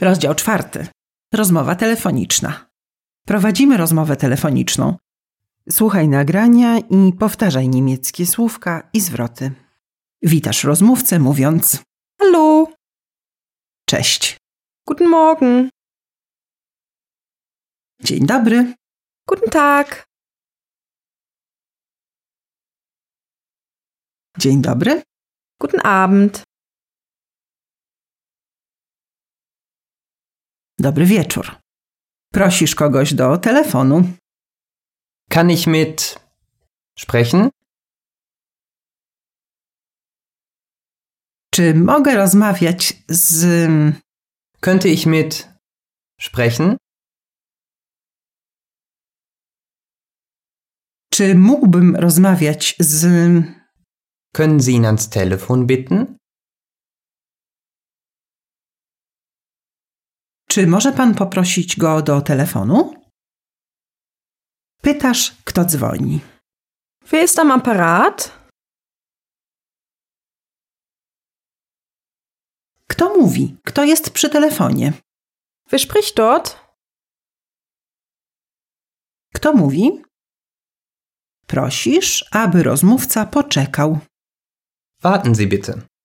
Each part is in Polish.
Rozdział czwarty. Rozmowa telefoniczna. Prowadzimy rozmowę telefoniczną. Słuchaj nagrania i powtarzaj niemieckie słówka i zwroty. Witasz rozmówcę mówiąc Hallo, cześć, guten Morgen, dzień dobry, guten Tag, dzień dobry, guten Abend, dobry wieczór. Prosisz kogoś do telefonu. Kann ich mit sprechen? Czy mogę rozmawiać z. Könnte ich mit sprechen? Czy mógłbym rozmawiać z. Können Sie ihn ans Telefon bitten? Czy może pan poprosić go do telefonu? Pytasz, kto dzwoni. wer ist am Apparat? Kto mówi? Kto jest przy telefonie? Wer spricht dort? Kto mówi? Prosisz, aby rozmówca poczekał. Warten Sie bitte.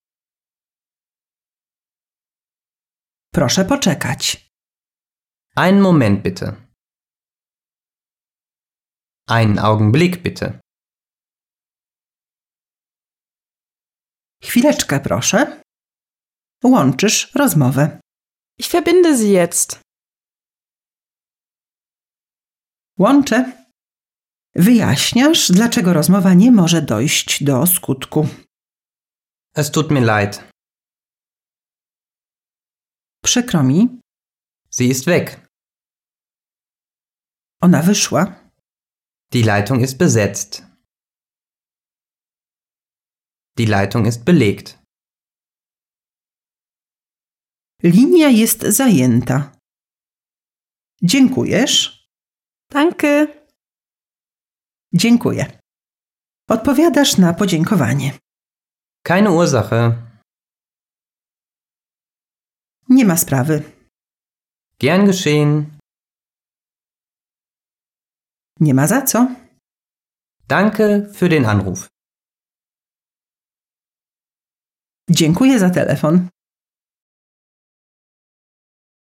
Proszę poczekać. Einen Moment bitte. Einen Augenblick bitte. Chwileczkę, proszę. Łączysz rozmowę. Ich verbinde Sie jetzt. Łączę. Wyjaśniasz, dlaczego rozmowa nie może dojść do skutku. Es tut mir leid. Przykro mi, Sie ist weg. ona wyszła. Die Leitung ist besetzt. Die Leitung ist belegt. Linia jest zajęta. Dziękujesz? Danke. Dziękuję. Odpowiadasz na podziękowanie. Keine Ursache. Nie ma sprawy. Gern geschehen. Nie ma za co. Danke für den Anruf. Dziękuję za telefon.